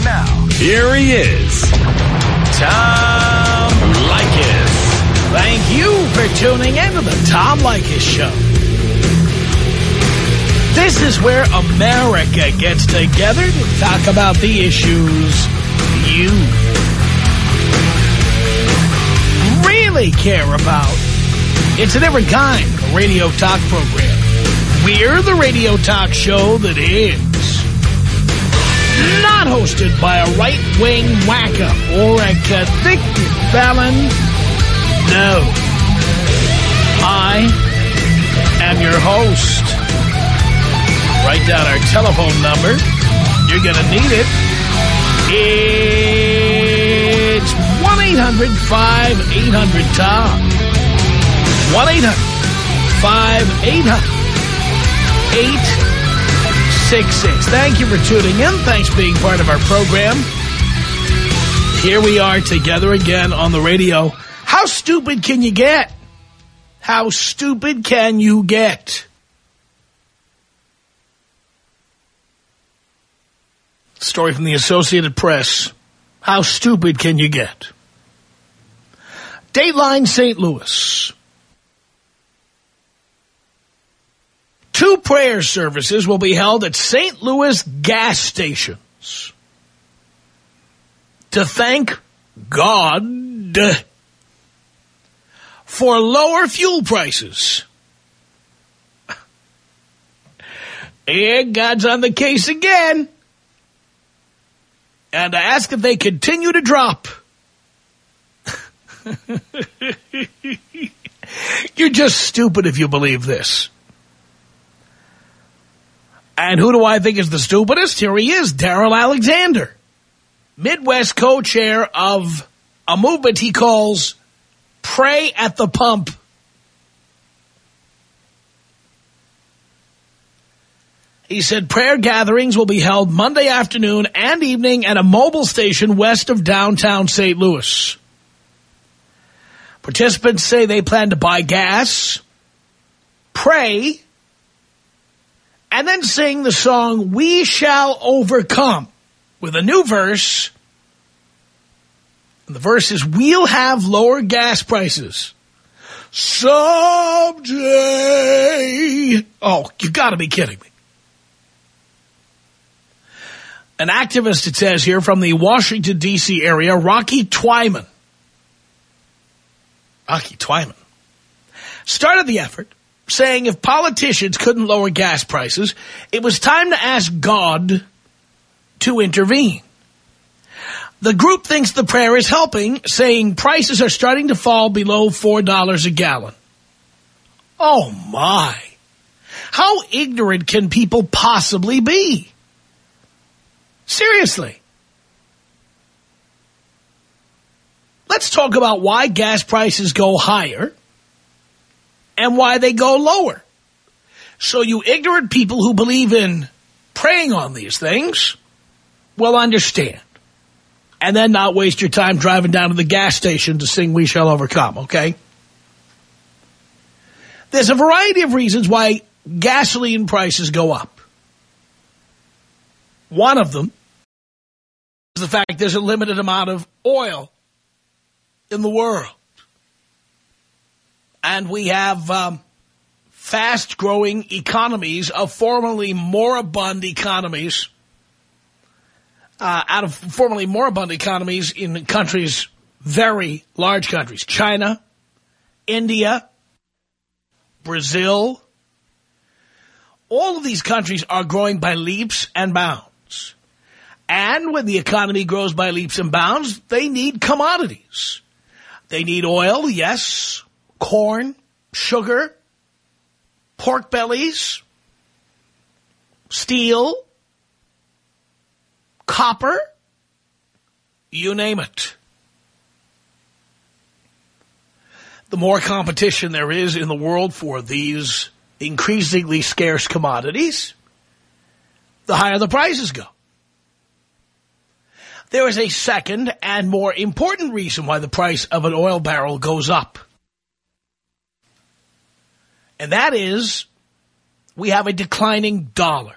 And now, Here he is, Tom Leykis. Thank you for tuning in to the Tom Leykis Show. This is where America gets together to talk about the issues you really care about. It's a different kind of radio talk program. We're the radio talk show that is not hosted by a right-wing wacko or a convicted felon. No. I am your host. Write down our telephone number. You're going to need it. It's 1-800-5800-TOM. 1-800-5800-866. Thank you for tuning in. Thanks for being part of our program. Here we are together again on the radio. How stupid can you get? How stupid can you get? Story from the Associated Press. How stupid can you get? Dateline St. Louis. Two prayer services will be held at St. Louis gas stations to thank God for lower fuel prices. And God's on the case again. And to ask if they continue to drop. You're just stupid if you believe this. And who do I think is the stupidest? Here he is, Daryl Alexander. Midwest co-chair of a movement he calls Pray at the Pump. He said prayer gatherings will be held Monday afternoon and evening at a mobile station west of downtown St. Louis. Participants say they plan to buy gas, pray, and then sing the song We Shall Overcome with a new verse. And the verse is, we'll have lower gas prices. Someday. Oh, you gotta be kidding me. An activist, it says here, from the Washington, D.C. area, Rocky Twyman. Rocky Twyman. Started the effort saying if politicians couldn't lower gas prices, it was time to ask God to intervene. The group thinks the prayer is helping, saying prices are starting to fall below $4 a gallon. Oh, my. How ignorant can people possibly be? Seriously. Let's talk about why gas prices go higher and why they go lower. So you ignorant people who believe in praying on these things will understand. And then not waste your time driving down to the gas station to sing We Shall Overcome, okay? There's a variety of reasons why gasoline prices go up. One of them is the fact there's a limited amount of oil in the world. And we have um, fast-growing economies of formerly moribund economies, uh, out of formerly moribund economies in countries, very large countries, China, India, Brazil. All of these countries are growing by leaps and bounds. And when the economy grows by leaps and bounds, they need commodities. They need oil, yes, corn, sugar, pork bellies, steel, copper, you name it. The more competition there is in the world for these increasingly scarce commodities, the higher the prices go. There is a second and more important reason why the price of an oil barrel goes up. And that is we have a declining dollar.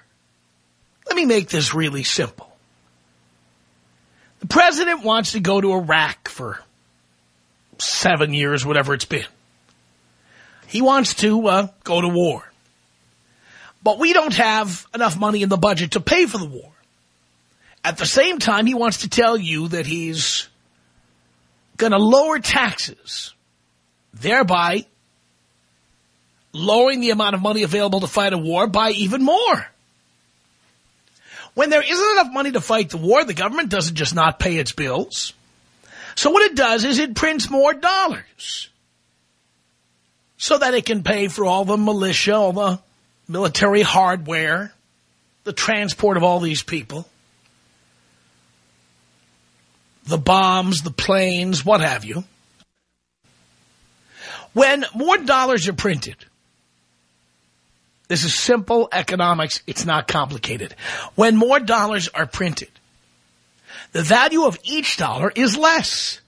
Let me make this really simple. The president wants to go to Iraq for seven years, whatever it's been. He wants to uh, go to war. But we don't have enough money in the budget to pay for the war. At the same time, he wants to tell you that he's going to lower taxes, thereby lowering the amount of money available to fight a war by even more. When there isn't enough money to fight the war, the government doesn't just not pay its bills. So what it does is it prints more dollars so that it can pay for all the militia, all the military hardware, the transport of all these people, the bombs, the planes, what have you. When more dollars are printed, this is simple economics. It's not complicated. When more dollars are printed, the value of each dollar is less.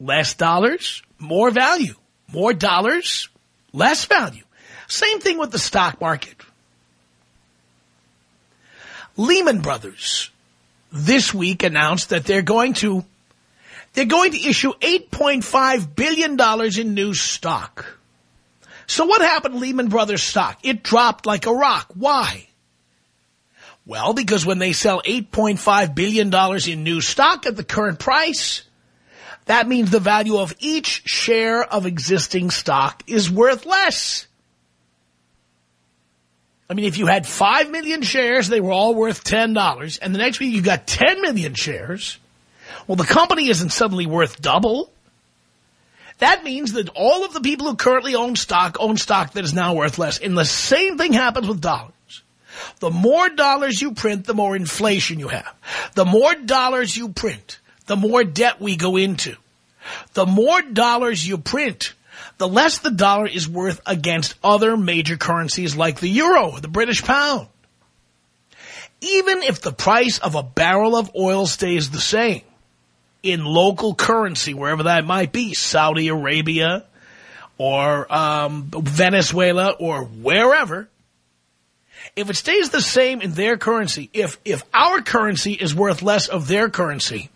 Less dollars, more value. More dollars, less value. Same thing with the stock market. Lehman Brothers this week announced that they're going to they're going to issue $8.5 billion in new stock. So what happened to Lehman Brothers stock? It dropped like a rock. Why? Well, because when they sell $8.5 billion in new stock at the current price, that means the value of each share of existing stock is worth less. I mean, if you had 5 million shares, they were all worth $10, and the next week you got 10 million shares, well, the company isn't suddenly worth double. That means that all of the people who currently own stock own stock that is now worth less. And the same thing happens with dollars. The more dollars you print, the more inflation you have. The more dollars you print, the more debt we go into. The more dollars you print, the less the dollar is worth against other major currencies like the euro, the British pound. Even if the price of a barrel of oil stays the same in local currency, wherever that might be, Saudi Arabia or um, Venezuela or wherever, if it stays the same in their currency, if, if our currency is worth less of their currency,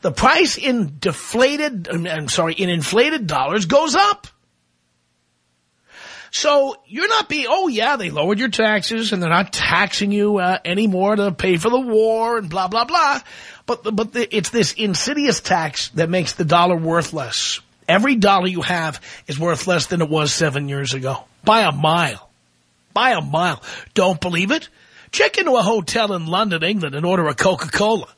the price in deflated, I'm sorry, in inflated dollars goes up. So you're not being, oh yeah, they lowered your taxes and they're not taxing you uh, anymore to pay for the war and blah, blah, blah. But, but the, it's this insidious tax that makes the dollar worthless. Every dollar you have is worth less than it was seven years ago. By a mile. By a mile. Don't believe it? Check into a hotel in London, England and order a Coca-Cola.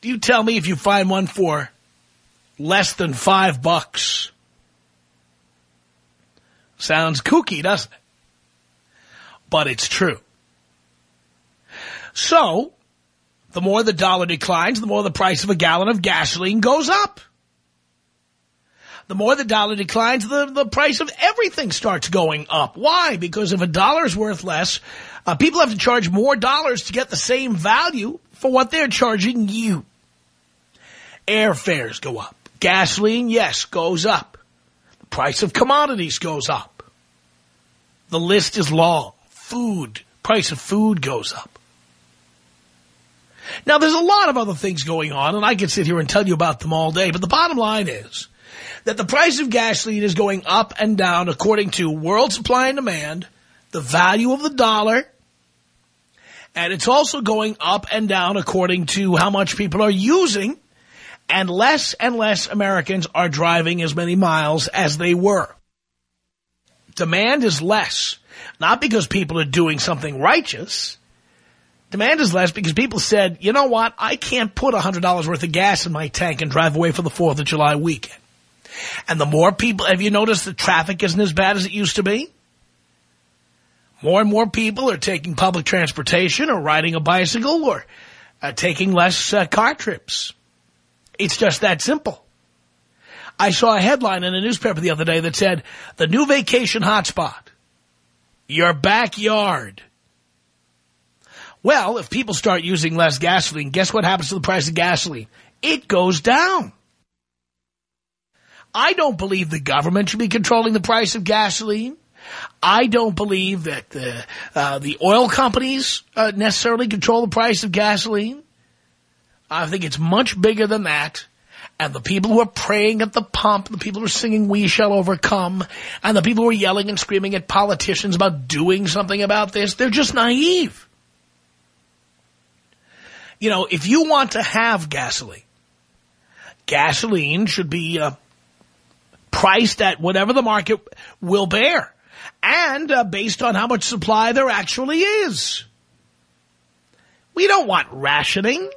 Do you tell me if you find one for less than five bucks? Sounds kooky, doesn't it? But it's true. So, the more the dollar declines, the more the price of a gallon of gasoline goes up. The more the dollar declines, the, the price of everything starts going up. Why? Because if a dollar is worth less, uh, people have to charge more dollars to get the same value for what they're charging you. Airfares go up. Gasoline, yes, goes up. The price of commodities goes up. The list is long. Food, price of food goes up. Now, there's a lot of other things going on, and I could sit here and tell you about them all day, but the bottom line is that the price of gasoline is going up and down according to world supply and demand, the value of the dollar, and it's also going up and down according to how much people are using and less and less Americans are driving as many miles as they were. Demand is less, not because people are doing something righteous. Demand is less because people said, you know what, I can't put $100 worth of gas in my tank and drive away for the 4th of July weekend. And the more people, have you noticed the traffic isn't as bad as it used to be? More and more people are taking public transportation or riding a bicycle or uh, taking less uh, car trips. It's just that simple. I saw a headline in a newspaper the other day that said, the new vacation hotspot, your backyard. Well, if people start using less gasoline, guess what happens to the price of gasoline? It goes down. I don't believe the government should be controlling the price of gasoline. I don't believe that the, uh, the oil companies uh, necessarily control the price of gasoline. I think it's much bigger than that. And the people who are praying at the pump, the people who are singing We Shall Overcome, and the people who are yelling and screaming at politicians about doing something about this, they're just naive. You know, if you want to have gasoline, gasoline should be uh, priced at whatever the market will bear and uh, based on how much supply there actually is. We don't want rationing.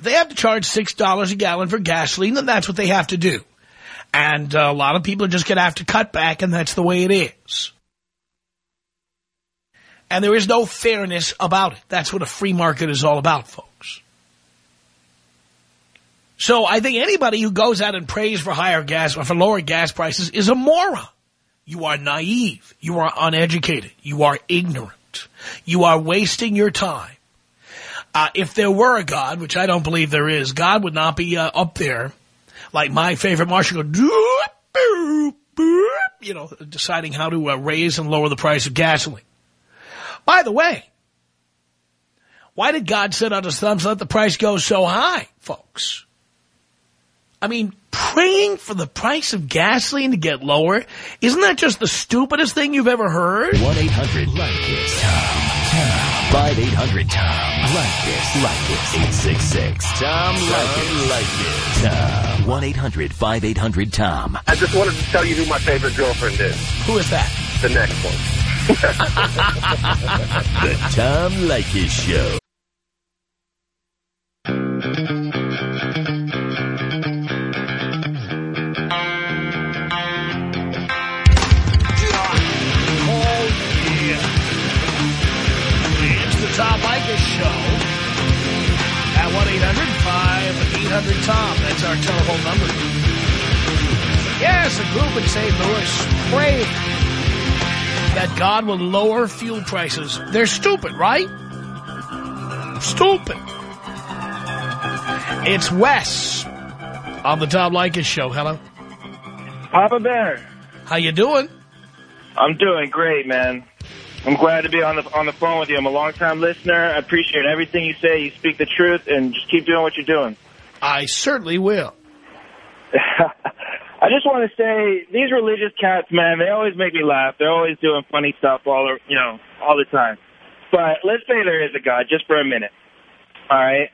They have to charge $6 a gallon for gasoline, and that's what they have to do. And a lot of people are just going to have to cut back, and that's the way it is. And there is no fairness about it. That's what a free market is all about, folks. So I think anybody who goes out and prays for higher gas or for lower gas prices is a moron. You are naive. You are uneducated. You are ignorant. You are wasting your time. Uh, if there were a God, which I don't believe there is, God would not be uh, up there like my favorite marshal go, you know, deciding how to uh, raise and lower the price of gasoline. By the way, why did God set out his thumbs let the price go so high, folks? I mean, praying for the price of gasoline to get lower, isn't that just the stupidest thing you've ever heard? 1-800-LIKE-IT. 5-800-TOM. Like this. Like this. 866. Tom Like it. Like it. Tom. 1-800-5800-TOM. I just wanted to tell you who my favorite girlfriend is. Who is that? The next one. The Tom Leykis Show. 800-5800-TOM. That's our telephone number. Yes, a group in St. Louis pray that God will lower fuel prices. They're stupid, right? Stupid. It's Wes on the Tom Leykis show. Hello. Papa Bear. How you doing? I'm doing great, man. I'm glad to be on the on the phone with you. I'm a long-time listener. I appreciate everything you say. You speak the truth, and just keep doing what you're doing. I certainly will. I just want to say these religious cats, man, they always make me laugh. They're always doing funny stuff all the you know all the time. But let's say there is a God, just for a minute. All right.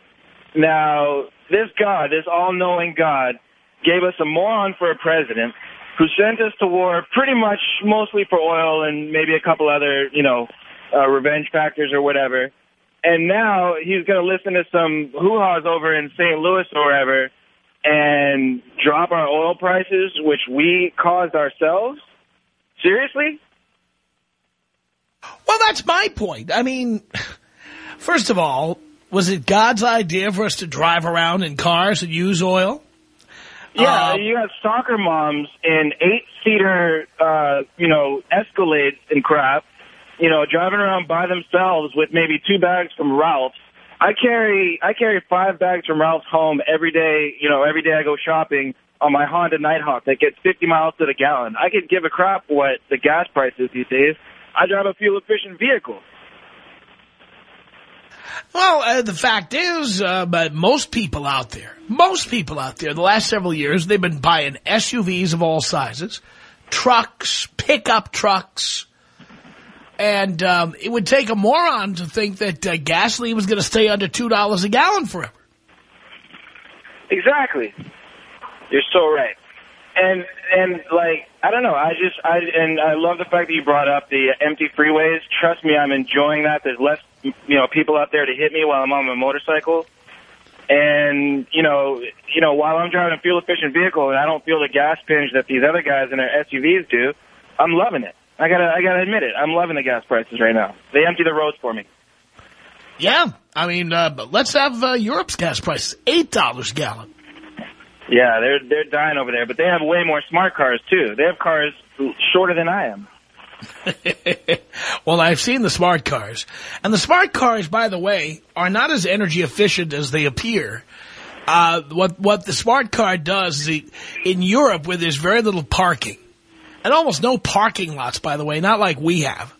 Now, this God, this all-knowing God, gave us a moron for a president who sent us to war pretty much mostly for oil and maybe a couple other, you know, uh, revenge factors or whatever. And now he's going to listen to some hoo-haws over in St. Louis or wherever and drop our oil prices, which we caused ourselves? Seriously? Well, that's my point. I mean, first of all, was it God's idea for us to drive around in cars and use oil? Yeah, Uh, you have soccer moms in eight-seater, uh, you know, Escalades and crap, you know, driving around by themselves with maybe two bags from Ralph's. I carry I carry five bags from Ralph's home every day. You know, every day I go shopping on my Honda Nighthawk that gets 50 miles to the gallon. I could give a crap what the gas price is these days. I drive a fuel-efficient vehicle. Well, uh, the fact is, uh, but most people out there, most people out there, the last several years, they've been buying SUVs of all sizes, trucks, pickup trucks, and um, it would take a moron to think that uh, gasoline was going to stay under $2 a gallon forever. Exactly. You're so right. And and like I don't know, I just I and I love the fact that you brought up the empty freeways. Trust me, I'm enjoying that. There's less you know people out there to hit me while I'm on my motorcycle. And you know, you know, while I'm driving a fuel efficient vehicle and I don't feel the gas pinch that these other guys in their SUVs do, I'm loving it. I gotta I gotta admit it. I'm loving the gas prices right now. They empty the roads for me. Yeah, I mean, uh, but let's have uh, Europe's gas prices, $8 a gallon. Yeah, they're they're dying over there, but they have way more smart cars too. They have cars shorter than I am. well, I've seen the smart cars. And the smart cars, by the way, are not as energy efficient as they appear. Uh, what, what the smart car does is it, in Europe where there's very little parking, and almost no parking lots, by the way, not like we have,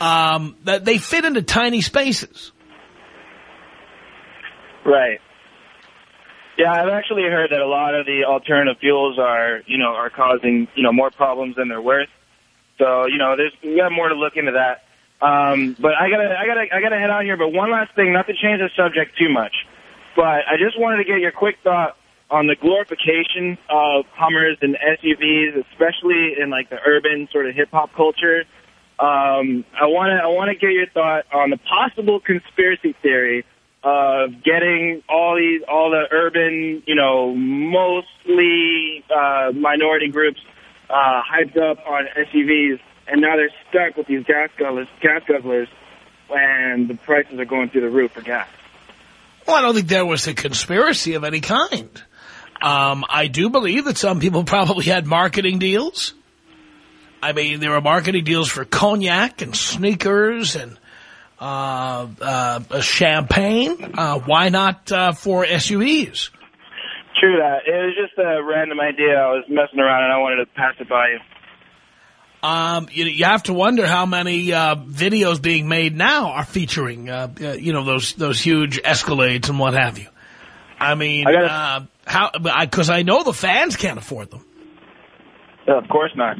um, that they fit into tiny spaces. Right. Yeah, I've actually heard that a lot of the alternative fuels are, you know, are causing, you know, more problems than they're worth. So, you know, there's we got more to look into that. Um, but I gotta, I gotta, I gotta head out here. But one last thing, not to change the subject too much, but I just wanted to get your quick thought on the glorification of Hummers and SUVs, especially in like the urban sort of hip hop culture. Um, I want to, I want to get your thought on the possible conspiracy theory of getting all these, all the urban, you know, mostly uh, minority groups uh, hyped up on SUVs, and now they're stuck with these gas guzzlers, gas guzzlers, when the prices are going through the roof for gas. Well, I don't think there was a conspiracy of any kind. Um, I do believe that some people probably had marketing deals. I mean, there were marketing deals for cognac and sneakers and uh, uh, champagne. Uh, why not uh, for SUVs? True that. It was just a random idea. I was messing around and I wanted to pass it by you. Um, you, you have to wonder how many uh, videos being made now are featuring, uh, uh, you know, those those huge Escalades and what have you. I mean, I gotta- uh, how? Because I, know the fans can't afford them. Uh, of course not.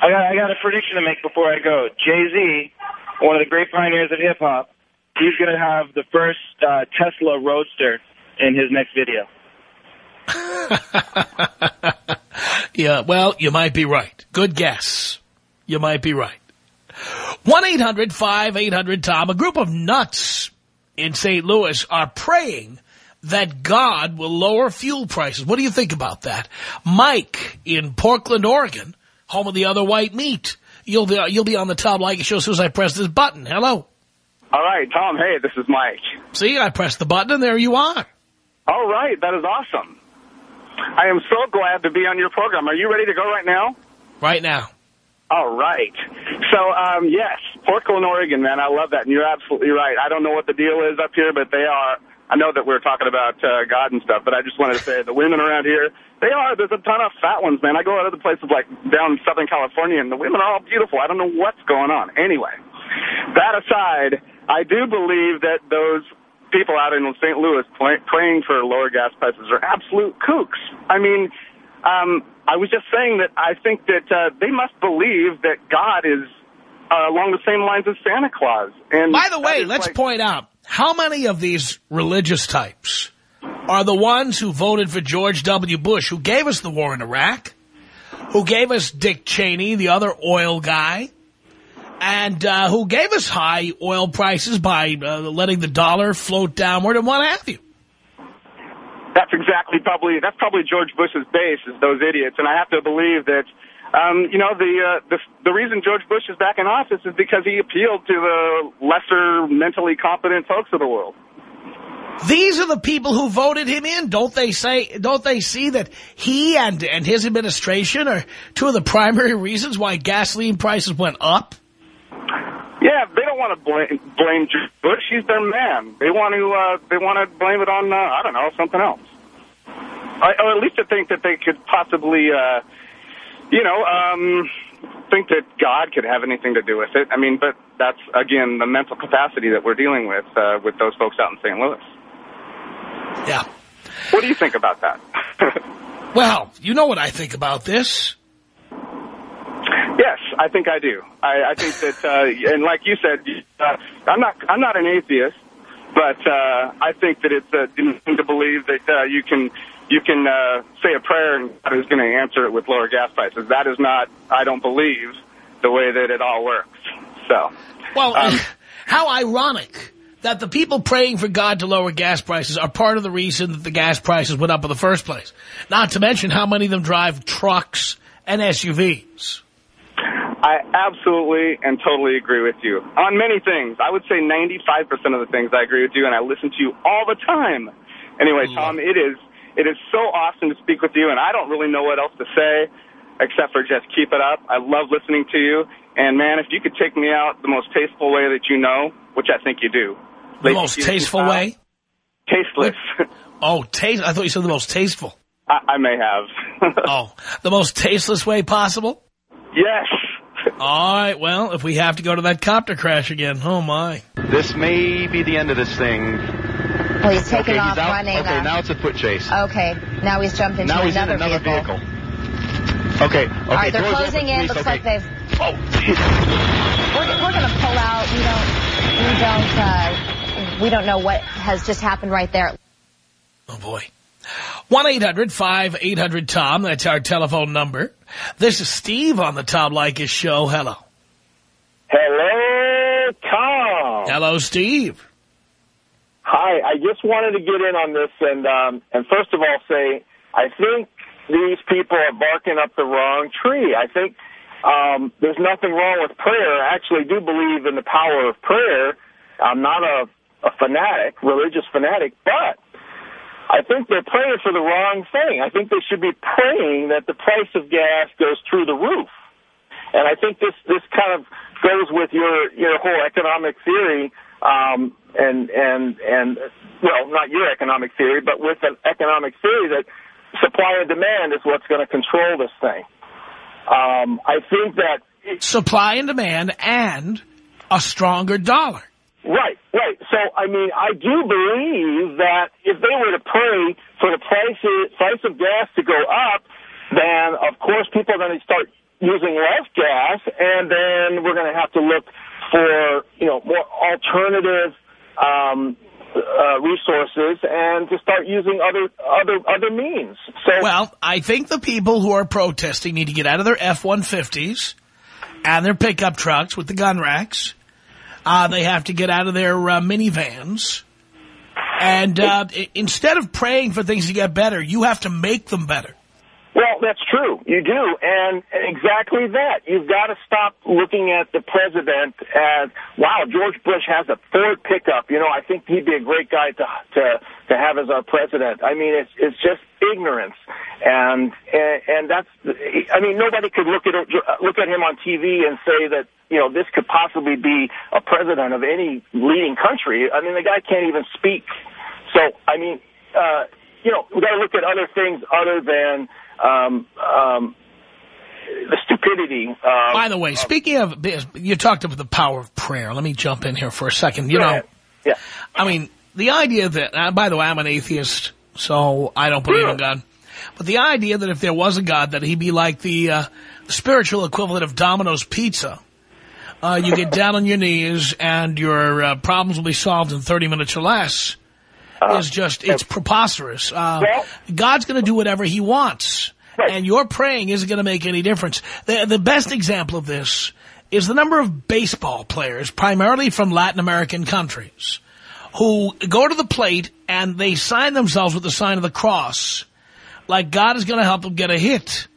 I got I got a prediction to make before I go. Jay Z, one of the great pioneers of hip hop, he's going to have the first uh, Tesla Roadster in his next video. Yeah, well, you might be right. Good guess. You might be right. 1-800-5800-TOM. A group of nuts in St. Louis are praying that God will lower fuel prices. What do you think about that? Mike in Portland, Oregon, home of the other white meat. You'll be, you'll be on the Tom Leykis show as soon as I press this button. Hello. All right, Tom. Hey, this is Mike. See, I pressed the button and there you are. All right, that is awesome. I am so glad to be on your program. Are you ready to go right now? Right now. All right. So, um, yes, Portland, Oregon, man. I love that. And you're absolutely right. I don't know what the deal is up here, but they are. I know that we're talking about uh, God and stuff, but I just wanted to say the women around here, they are. There's a ton of fat ones, man. I go out other places like down in Southern California, and the women are all beautiful. I don't know what's going on. Anyway, that aside, I do believe that those people out in St. Louis play, praying for lower gas prices are absolute kooks. I mean, um, I was just saying that I think that uh, they must believe that God is uh, along the same lines as Santa Claus. And By the way, let's like- point out, how many of these religious types are the ones who voted for George W. Bush, who gave us the war in Iraq, who gave us Dick Cheney, the other oil guy, and uh, who gave us high oil prices by uh, letting the dollar float downward and what have you? That's exactly probably that's probably George Bush's base is those idiots, and I have to believe that. Um, you know the, uh, the the reason George Bush is back in office is because he appealed to the lesser mentally competent folks of the world. These are the people who voted him in. Don't they say, don't they see that he and, and his administration are two of the primary reasons why gasoline prices went up? Yeah, they don't want to blame blame George Bush. He's their man. They want to uh, they want to blame it on uh, I don't know something else, or, or at least to think that they could possibly, uh, you know, um, think that God could have anything to do with it. I mean, but that's again the mental capacity that we're dealing with uh, with those folks out in St. Louis. Yeah. What do you think about that? Well, you know what I think about this. Yes, I think I do. I, I think that, uh, and like you said, uh, I'm not I'm not an atheist, but uh, I think that it's a thing to believe that uh, you can you can uh, say a prayer and God is going to answer it with lower gas prices. That is not, I don't believe, the way that it all works. So, Well, Um, how ironic that the people praying for God to lower gas prices are part of the reason that the gas prices went up in the first place. Not to mention how many of them drive trucks and SUVs. I absolutely and totally agree with you on many things. I would say 95% of the things I agree with you, and I listen to you all the time. Anyway, Tom, it is it is so awesome to speak with you, and I don't really know what else to say except for just keep it up. I love listening to you, and man, if you could take me out the most tasteful way that you know, which I think you do, The most tasteful style, way? tasteless. Oh, taste. I thought you said the most tasteful. I, I may have. Oh, the most tasteless way possible? yes. All right, well, if we have to go to that copter crash again, oh my. This may be the end of this thing, Well, he's taken okay, off he's out. running. Okay, uh, now it's a foot chase. Okay, now he's jumped into now he's another, in another vehicle. Okay, okay. All right, they're closing in. please. Looks okay. like they've. Oh. We're, we're going to pull out. We don't. We don't. Uh, we don't know what has just happened right there. Oh, boy. 1-800-5800-TOM. That's our telephone number. This is Steve on the Tom Leykis show. Hello. Hello, Tom. Hello, Steve. Hi. I just wanted to get in on this and um, and first of all say I think these people are barking up the wrong tree. I think um, there's nothing wrong with prayer. I actually do believe in the power of prayer. I'm not a, a fanatic, religious fanatic, but I think they're praying for the wrong thing. I think they should be praying that the price of gas goes through the roof. And I think this this kind of goes with your your whole economic theory, um, and and and well, not your economic theory, but with an economic theory that supply and demand is what's going to control this thing. Um, I think that Supply and demand and a stronger dollar. Right, right. So, I mean, I do believe that if they were to pray for the price price of gas to go up, then of course people are going to start using less gas, and then we're going to have to look for you know more alternative um, uh, resources and to start using other other other means. So, Well, I think the people who are protesting need to get out of their F-150s and their pickup trucks with the gun racks. Uh, they have to get out of their uh, minivans. And uh, instead of praying for things to get better, you have to make them better. Well, that's true. You do, and exactly that. You've got to stop looking at the president as, wow, George Bush has a Ford pickup. You know, I think he'd be a great guy to to to have as our president. I mean, it's it's just ignorance, and and, that's. I mean, nobody could look at look at him on TV and say that you know this could possibly be a president of any leading country. I mean, the guy can't even speak. So, I mean, uh, you know, we got to look at other things other than um, um, the stupidity. Uh, By the way, speaking of, you talked about the power of prayer. Let me jump in here for a second. You know, ahead. yeah, I mean, the idea that, uh, by the way, I'm an atheist, so I don't believe in God. But the idea that if there was a God, that he'd be like the uh, spiritual equivalent of Domino's Pizza. Uh, you get down on your knees and your uh, problems will be solved in 30 minutes or less. Is just, it's preposterous. Uh, Well- God's going to do whatever he wants. Right. And your praying isn't going to make any difference. The, the best example of this is the number of baseball players, primarily from Latin American countries, who go to the plate and they sign themselves with the sign of the cross, like God is going to help them get a hit.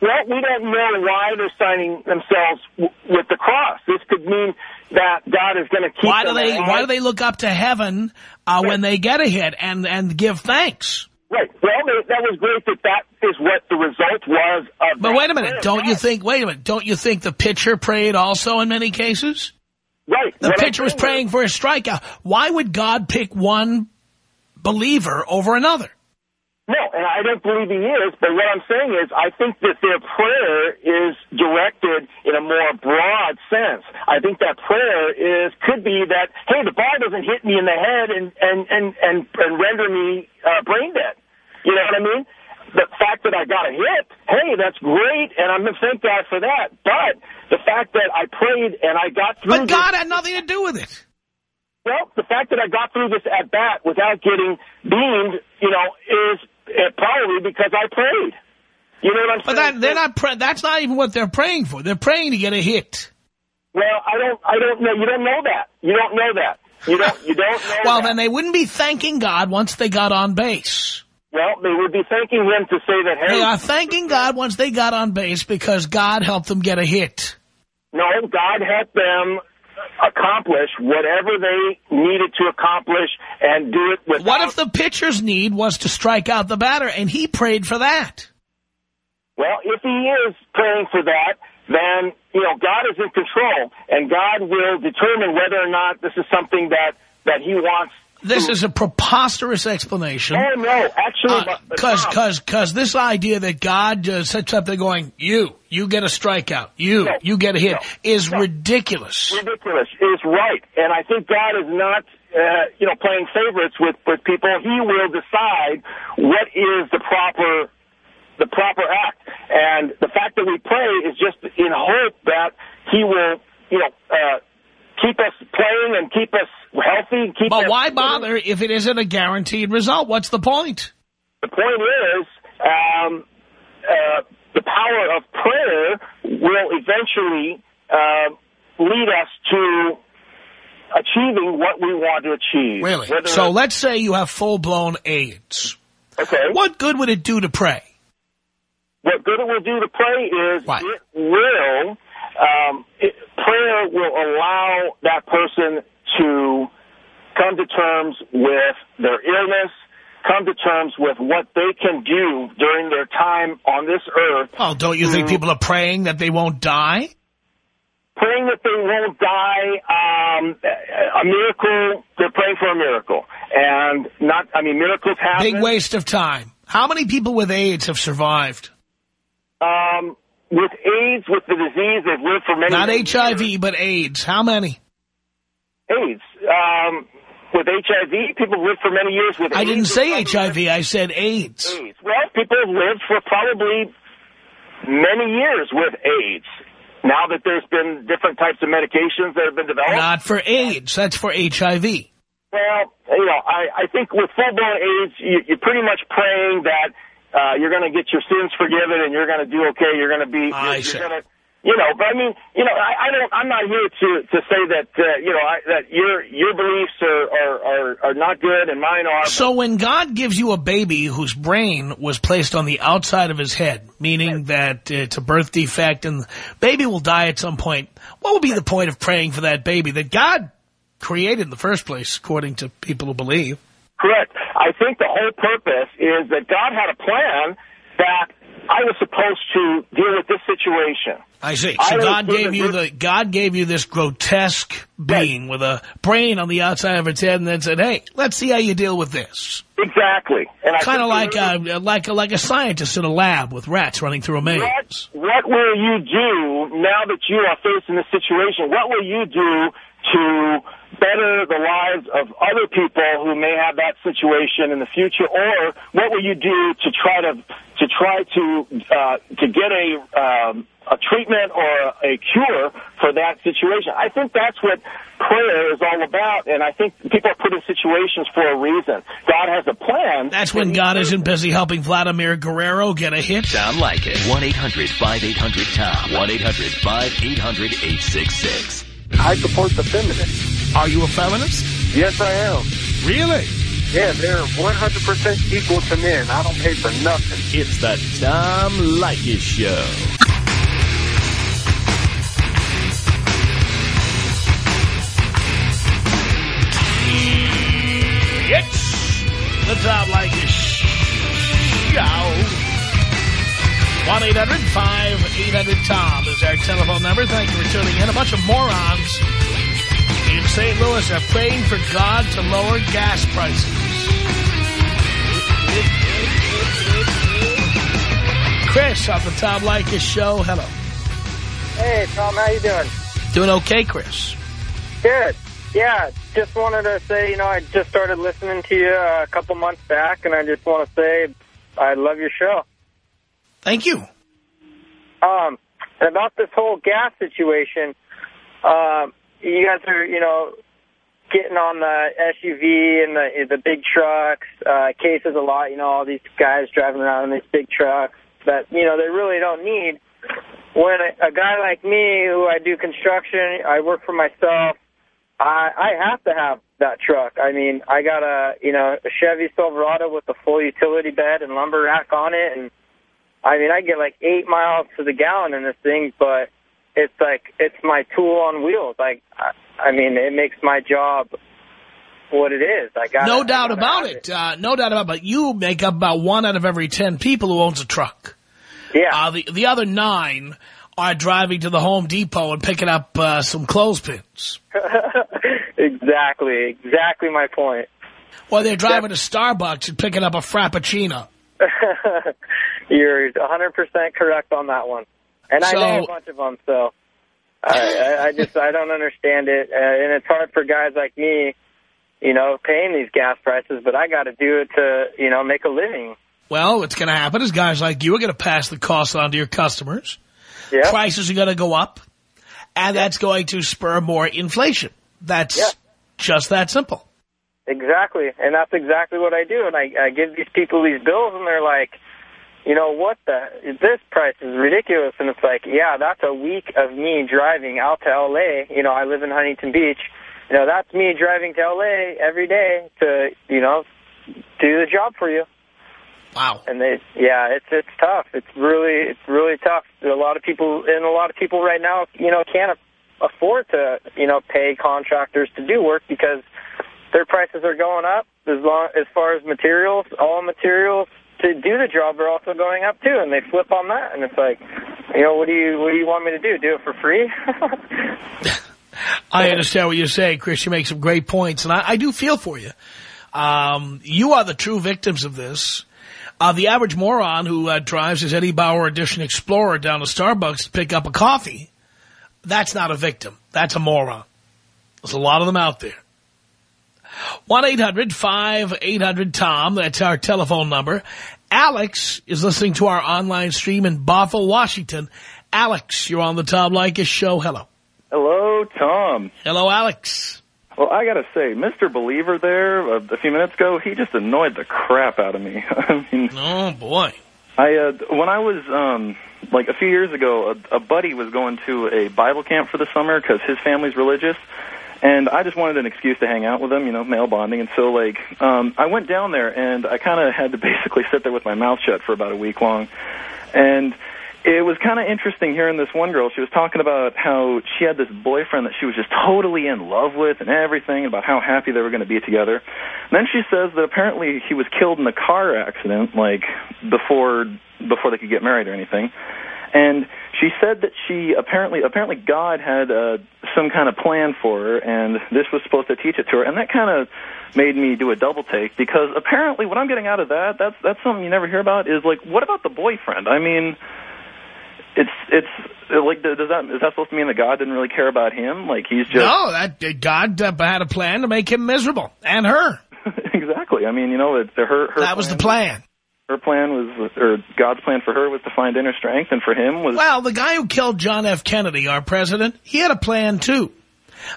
Well, we don't know why they're signing themselves w- with the cross. This could mean that God is going to keep Why do they alive. Why do they look up to heaven uh, when they get a hit and and give thanks? Right. Well, they, that was great that that is what the result was of But wait a minute, don't you think? Wait a minute, don't you think the pitcher prayed also in many cases? Right. The What pitcher was praying for a strikeout. Why would God pick one believer over another? No, and I don't believe he is, but what I'm saying is I think that their prayer is directed in a more broad sense. I think that prayer is could be that, hey, the ball doesn't hit me in the head and and and and, and render me uh, brain dead. You know what I mean? The fact that I got a hit, hey, that's great, and I'm gonna thank God for that. But the fact that I prayed and I got through But this- God had nothing to do with it. well, the fact that I got through this at bat without getting beamed, you know, is Uh, probably because I prayed. You know what I'm But saying? But that, they're not. Pray, that's not even what they're praying for. They're praying to get a hit. Well, I don't. I don't know. You don't know that. You don't know that. You don't. You don't know. Well, that. then they wouldn't be thanking God once they got on base. Well, they would be thanking him to say that. Hey, They are thanking God once they got on base because God helped them get a hit. no, God helped them accomplish whatever they needed to accomplish and do it without. What if the pitcher's need was to strike out the batter and he prayed for that? Well, if he is praying for that, then, you know, God is in control, and God will determine whether or not this is something that, that he wants. This is a preposterous explanation. Oh, no, actually, Because Tom, cause, cause this idea that God uh, sits up there going, you, you get a strikeout, you, No. you get a hit, No. is No. ridiculous. ridiculous is right, and I think God is not uh, you know, playing favorites with, with people. He will decide what is the proper the proper act. And the fact that we pray is just in hope that he will, you know, uh, keep us playing and keep us healthy. Keep But why bother if it isn't a guaranteed result? What's the point? The point is, um, uh, the power of prayer will eventually uh, lead us to achieving what we want to achieve. Really? Whether So let's say you have full-blown AIDS. okay. What good would it do to pray? What good it will do to pray is What? it will, um, it, prayer will allow that person to come to terms with their illness, come to terms with what they can do during their time on this earth, Oh, don't you think people are praying that they won't die? praying that they won't die, um, a miracle, they're praying for a miracle. And not, I mean, miracles happen. Big waste of time. How many people with AIDS have survived? Um, with AIDS, with the disease, they've lived for many Not HIV, but AIDS. How many? AIDS. Um, with HIV, people live for many years with I AIDS. didn't say HIV. I said AIDS. AIDS. Well, people have lived for probably many years with AIDS. Now that there's been different types of medications that have been developed. Not for AIDS. That's for HIV. Well, you know, I, I think with full-blown AIDS, you, you're pretty much praying that uh, you're going to get your sins forgiven and you're going to do okay. You're going to be, I you're, you're going to, you know. But I mean, you know, I, I don't. I'm not here to to say that uh, you know I, that your your beliefs are, are are are not good and mine are. So when God gives you a baby whose brain was placed on the outside of his head, meaning that it's a birth defect and the baby will die at some point, what would be the point of praying for that baby that God created in the first place, according to people who believe? Correct. I think the whole purpose is that God had a plan that I was supposed to deal with this situation. I see. I So was God gave you this- the God gave you this grotesque being with a brain on the outside of its head, and then said, "Hey, let's see how you deal with this." Exactly. And Kind of like a uh, like a, like a scientist in a lab with rats running through a maze. What, what will you do now that you are facing this situation? What will you do to better the lives of other people who may have that situation in the future, or what will you do to try to to try to uh, to get a um, a treatment or a cure for that situation? I think that's what prayer is all about, and I think people are put in situations for a reason. God has a plan. That's when God isn't busy helping Vladimir Guerrero get a hit. Sound like it. 1-800-5800-TOM. 1-800-5800-866. I support the feminists. Are you a feminist? Yes, I am. Really? Yeah, they're 100% equal to men. I don't pay for nothing. It's the Tom Leykis Show. It's the Tom Leykis Show. 1-800-5800-TOM is our telephone number. Thank you for tuning in. A bunch of morons in St. Louis are praying for God to lower gas prices. Chris on the Tom Leykis Show. Hello. Hey, Tom, how you doing? Doing okay, Chris? Good. Yeah, just wanted to say, you know, I just started listening to you uh, a couple months back, and I just want to say I love your show. Thank you. Um, and about this whole gas situation, um, you guys are, you know, getting on the SUV and the the big trucks, uh, cases a lot. You know, all these guys driving around in these big trucks that you know they really don't need. When a, a guy like me, who I do construction, I work for myself. I I have to have that truck. I mean, I got a you know a Chevy Silverado with a full utility bed and lumber rack on it, and I mean I get like eight miles to the gallon in this thing, but it's like it's my tool on wheels. Like I, I mean, it makes my job what it is. I got No doubt about it. Uh, no doubt about it. But you make up about one out of every ten people who owns a truck. Yeah. Uh, the, the other nine are driving to the Home Depot and picking up uh, some clothespins. exactly, exactly my point. Or they're driving to Starbucks and picking up a Frappuccino. You're 100% correct on that one. And I So- know a bunch of them, so I, I, I just I don't understand it, uh, and it's hard for guys like me, you know, paying these gas prices, but I got to do it to, you know, make a living. Well, what's going to happen is guys like you are going to pass the cost on to your customers. Yeah. Prices are going to go up, and that's going to spur more inflation. That's Yeah. just that simple. Exactly, and that's exactly what I do. And I, I give these people these bills, and they're like, you know, what the? This price is ridiculous. And it's like, yeah, that's a week of me driving out to L.A. You know, I live in Huntington Beach. You know, that's me driving to L.A. every day to, you know, do the job for you. Wow. And they, yeah, it's it's tough. It's really it's really tough. A lot of people, and a lot of people right now, you know, can't afford to, you know, pay contractors to do work because their prices are going up. As long as far as materials, all materials to do the job are also going up too, and they flip on that. And it's like, you know, what do you what do you want me to do? Do it for free? I understand what you're saying, Chris. You make some great points, and I, I do feel for you. Um, you are the true victims of this. Uh, the average moron who uh, drives his Eddie Bauer Edition Explorer down to Starbucks to pick up a coffee, that's not a victim. That's a moron. There's a lot of them out there. 1-800-5800-TOM. That's our telephone number. Alex is listening to our online stream in Bothell, Washington. Alex, you're on the Tom Leykis show. Hello. Hello, Tom. Hello, Alex. Well, I got to say, Mr. Believer there uh, a few minutes ago, he just annoyed the crap out of me. I mean, Oh, boy. I uh, when I was um, like a few years ago, a, a buddy was going to a Bible camp for the summer because his family's religious, and I just wanted an excuse to hang out with them, you know, male bonding. And so, like, um, I went down there, and I kind of had to basically sit there with my mouth shut for about a week long, and it was kind of interesting hearing this one girl. She was talking about how she had this boyfriend that she was just totally in love with and everything, about how happy they were going to be together. And then she says that apparently he was killed in a car accident, like before before they could get married or anything. And she said that she apparently apparently God had uh, some kind of plan for her, and this was supposed to teach it to her. And that kind of made me do a double take because apparently what I'm getting out of that that's that's something you never hear about is like what about the boyfriend? I mean it's it's like does that is that supposed to mean that God didn't really care about him? Like he's just No, that God uh, had a plan to make him miserable, and her. exactly. I mean, you know, it, her her That was the plan. Her plan was, or God's plan for her was to find inner strength, and for him was Well, the guy who killed John F. Kennedy, our president, he had a plan, too.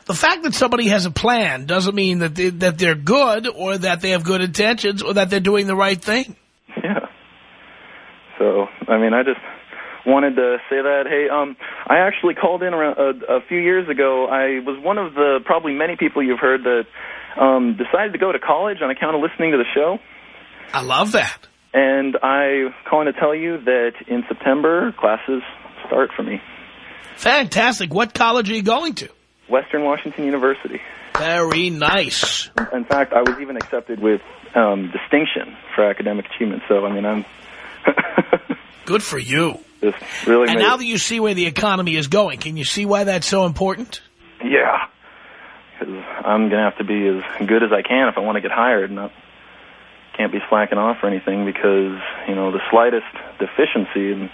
The fact that somebody has a plan doesn't mean that, they, that they're good or that they have good intentions or that they're doing the right thing. yeah. So I mean, I just wanted to say that. Hey, um, I actually called in around a, a few years ago. I was one of the probably many people you've heard that um, decided to go to college on account of listening to the show. I love that. And I'm calling to tell you that in September classes start for me. Fantastic. What college are you going to? Western Washington University. Very nice. In fact, I was even accepted with um, distinction for academic achievement. So, I mean, I'm Good for you. just really And now that you see where the economy is going, can you see why that's so important? Yeah. Because I'm going to have to be as good as I can if I want to get hired. Not can't be slacking off or anything because you know the slightest deficiency, and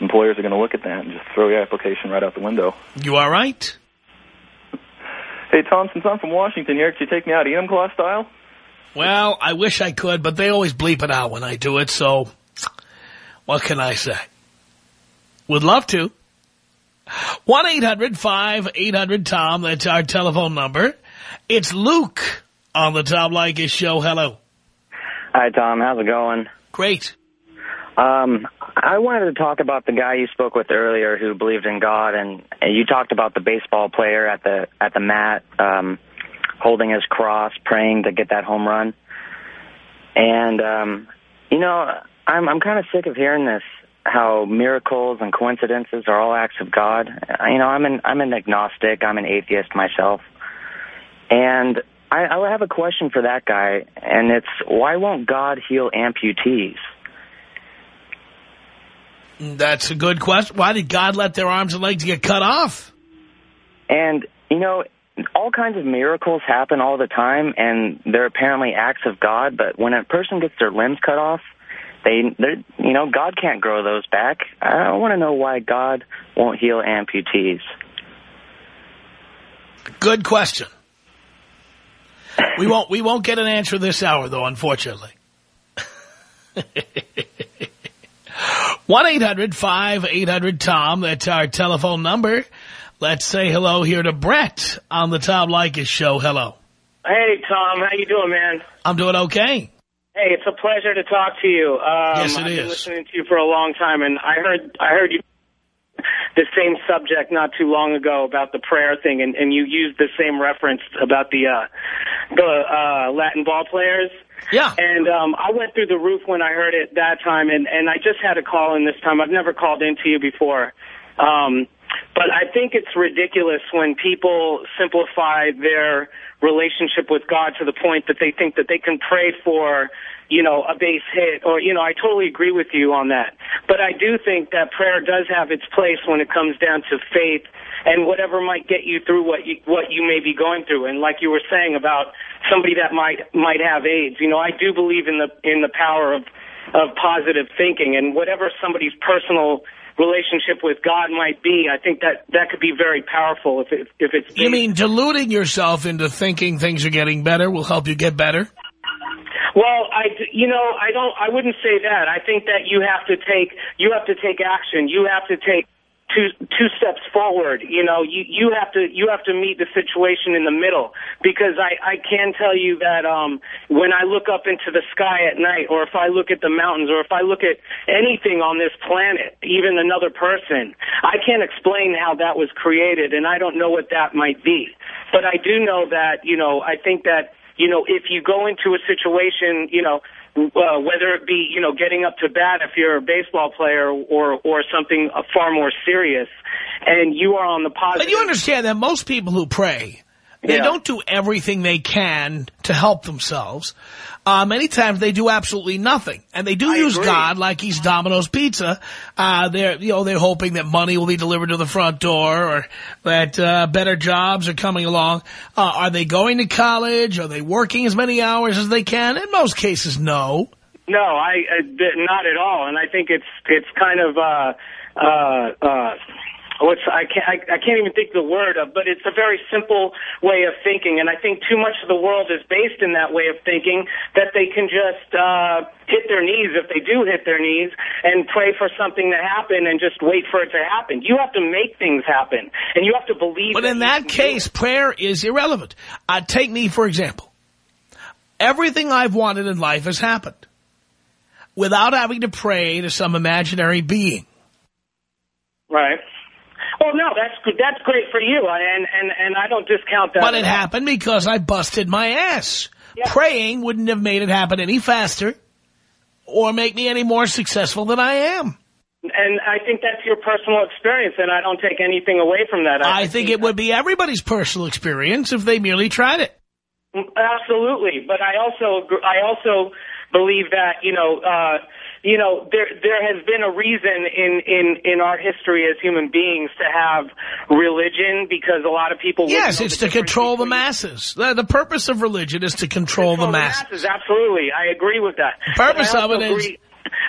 employers are going to look at that and just throw your application right out the window. You all right? Hey Tom, since I'm from Washington here, could you take me out Enumclaw style? Well, I wish I could, but they always bleep it out when I do it, so what can I say? Would love to. 1-800-5800-TOM, that's our telephone number. It's Luke on the Tom Leykis show. Hello. Hi, Tom. How's it going? Great. Um, I wanted to talk about the guy you spoke with earlier who believed in God, and, and you talked about the baseball player at the at the mat um, holding his cross, praying to get that home run. And um, you know, I'm I'm kind of sick of hearing this. How miracles and coincidences are all acts of God. You know, I'm an I'm an agnostic. I'm an atheist myself, and I, I have a question for that guy, and it's why won't God heal amputees? That's a good question. Why did God let their arms and legs get cut off? And, you know, all kinds of miracles happen all the time, and they're apparently acts of God, but when a person gets their limbs cut off, they, you know, God can't grow those back. I want to know why God won't heal amputees. Good question. We won't. We won't get an answer this hour, though. Unfortunately. One eight hundred five eight hundred Tom. That's our telephone number. Let's say hello here to Brett on the Tom Leykis show. Hello. Hey, Tom. How you doing, man? I'm doing okay. Hey, it's a pleasure to talk to you. Um, Yes, it I've been is. listening to you for a long time, and I heard I heard you the same subject not too long ago about the prayer thing, and, and you used the same reference about the uh, the uh, Latin ball players. Yeah. And um, I went through the roof when I heard it that time, and, and I just had a call in this time. I've never called into you before. Um, but I think it's ridiculous when people simplify their relationship with God to the point that they think that they can pray for, you know, a base hit or, you know, I totally agree with you on that. But I do think that prayer does have its place when it comes down to faith and whatever might get you through what you, what you may be going through. And like you were saying about somebody that might, might have AIDS, you know, I do believe in the, in the power of, of positive thinking and whatever somebody's personal relationship with God might be, I think that that could be very powerful if it, if it's You mean deluding yourself into thinking things are getting better will help you get better? Well, I, you know, I don't, I wouldn't say that. I think that you have to take, you have to take action. You have to take two, two steps forward. You know, you, you have to, you have to meet the situation in the middle because I, I can tell you that, um, when I look up into the sky at night or if I look at the mountains or if I look at anything on this planet, even another person, I can't explain how that was created and I don't know what that might be. But I do know that, you know, I think that, you know, if you go into a situation, you know, uh, whether it be, you know, getting up to bat if you're a baseball player or, or something uh, far more serious, and you are on the positive. But you understand that most people who pray, they Yeah. don't do everything they can to help themselves. Uh, many times they do absolutely nothing, and they do use agree. God like He's Domino's Pizza. Uh, they're you know they're hoping that money will be delivered to the front door, or that uh, better jobs are coming along. Uh, are they going to college? Are they working as many hours as they can? In most cases, no. No, I uh, th- not at all, and I think it's it's kind of uh uh uh what's I can't I, I can't even think the word of, but it's a very simple way of thinking, and I think too much of the world is based in that way of thinking that they can just uh hit their knees if they do hit their knees and pray for something to happen and just wait for it to happen. You have to make things happen, and you have to believe. But in that case, prayer is irrelevant. Uh, take me, for example. Everything I've wanted in life has happened without having to pray to some imaginary being. Right. Well, no, that's good. That's great for you, and and and I don't discount that. But it happened because I busted my ass. Praying wouldn't have made it happen any faster or make me any more successful than I am. And I think that's your personal experience, and I don't take anything away from that. I think it would be everybody's personal experience if they merely tried it. absolutely, but I also I also believe that you know uh, you know there there has been a reason in in in our history as human beings to have religion because a lot of people Yes, it's to control the masses. The, the purpose of religion is to control, the masses. masses. Absolutely, I agree with that. The purpose of it is-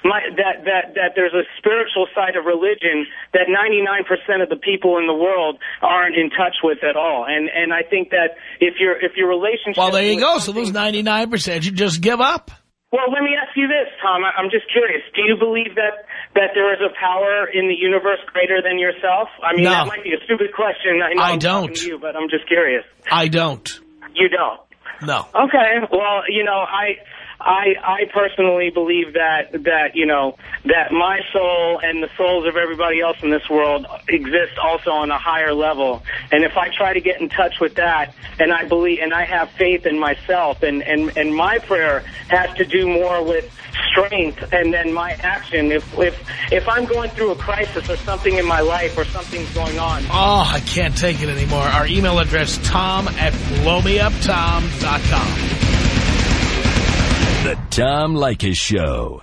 My, that that that there's a spiritual side of religion that 99% of the people in the world aren't in touch with at all, and and I think that if your if your relationship Well, there you go. So those 99% you just give up. Well, let me ask you this, Tom. I'm just curious. Do you believe that that there is a power in the universe greater than yourself? I mean, No. that might be a stupid question. I know I don't. to you, but I'm just curious. I don't. You don't. No. Okay. Well, you know, I I I personally believe that that you know that my soul and the souls of everybody else in this world exist also on a higher level. And if I try to get in touch with that, and I believe and I have faith in myself, and and and my prayer has to do more with strength and then my action. If if if I'm going through a crisis or something in my life or something's going on, Oh, I can't take it anymore. Our email address, tom at blowmeuptom.com. The Tom Leykis Show.